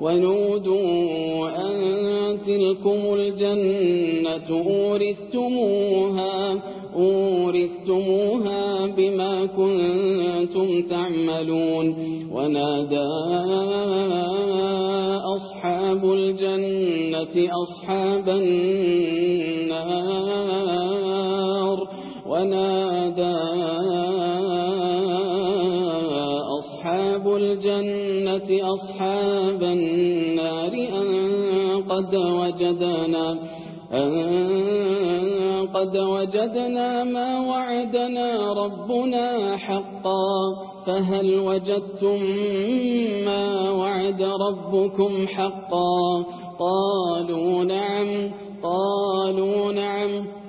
ونودوا أن تلكم الجنة أورثتموها أورثتموها بما كنتم تعملون. ونادى أصحاب الجنة أصحاب النار. ونادى أصحاب الجنة أصحاب النار أن قد وجدنا أن قد وجدنا ما وعدنا ربنا حقا فهل وجدتم ما وعد ربكم حقا قالوا نعم قالوا نعم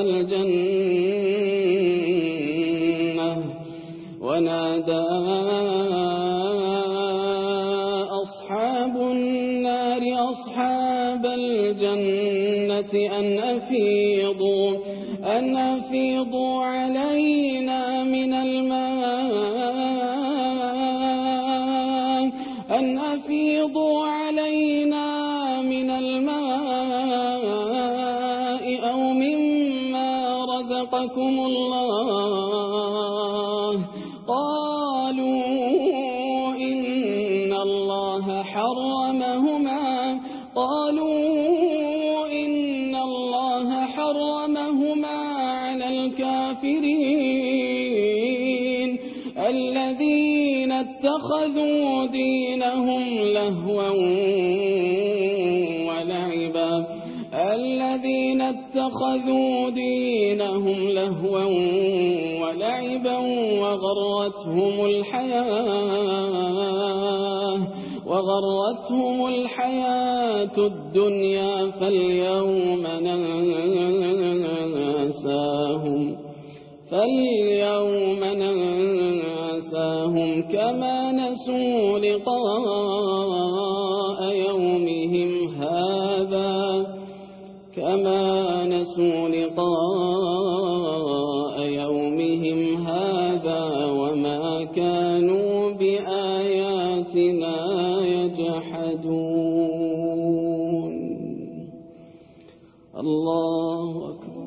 الجنة ونادى أصحاب النار أصحاب الجنة أن أفيضوا أن أفيضوا خلقكم الله. قالوا إن الله حرمهما. قالوا إن الله حرمهما على الكافرين. الذين اتخذوا دينهم لهوا ولعبا. الذين اتخذوا دينهم وغرتهم الحياة وغرتهم الحياة الدنيا فاليوم ننساهم فاليوم ننساهم كما نسوا لقاء يومهم هذا كما نسوا لقاء الله أكبر